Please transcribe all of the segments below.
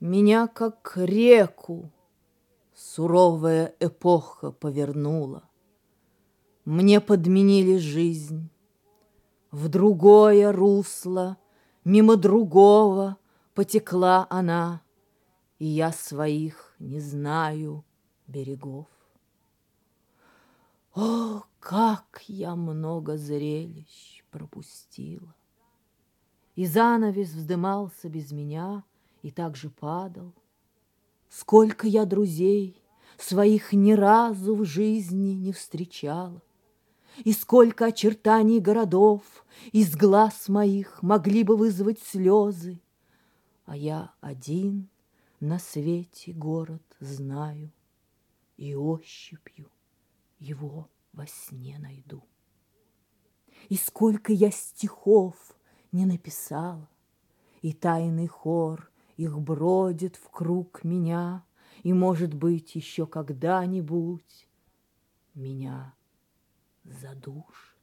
Меня, как реку, суровая эпоха повернула. Мне подменили жизнь. В другое русло, мимо другого Потекла она, и я своих не знаю берегов. О, как я много зрелищ пропустила! И занавес вздымался без меня и также падал. Сколько я друзей своих ни разу в жизни не встречала, И сколько очертаний городов из глаз моих могли бы вызвать слезы, А я один на свете город знаю И ощупью его во сне найду. И сколько я стихов не написала, И тайный хор их бродит в круг меня, И, может быть, еще когда-нибудь Меня задушит.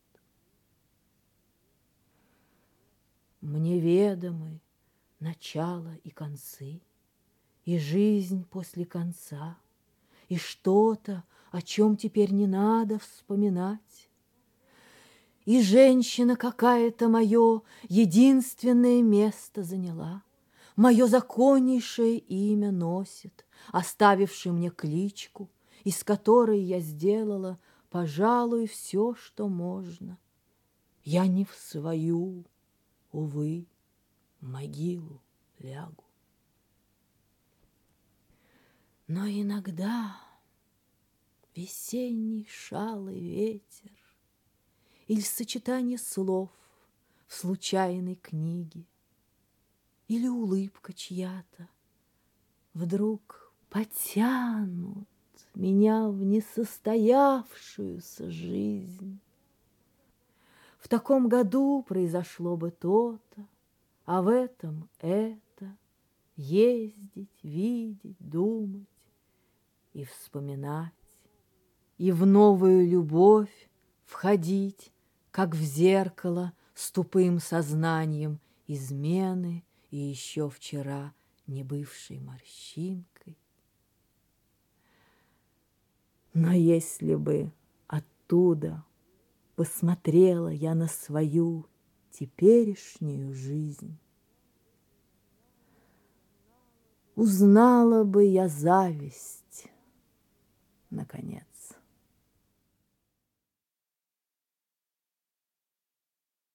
Мне ведомы начало и концы, И жизнь после конца, И что-то, о чем теперь не надо вспоминать. И женщина какая-то мое единственное место заняла, Мое законнейшее имя носит, оставивший мне кличку, Из которой я сделала, пожалуй, все, что можно. Я не в свою, увы, могилу лягу. Но иногда весенний шалый ветер Или сочетание слов в случайной книге, Или улыбка чья-то вдруг потянут Меня в несостоявшуюся жизнь. В таком году произошло бы то-то, А в этом это — ездить, видеть, думать и вспоминать и в новую любовь входить, как в зеркало с тупым сознанием измены и еще вчера не бывшей морщинкой. Но если бы оттуда посмотрела я на свою теперешнюю жизнь, узнала бы я зависть, наконец.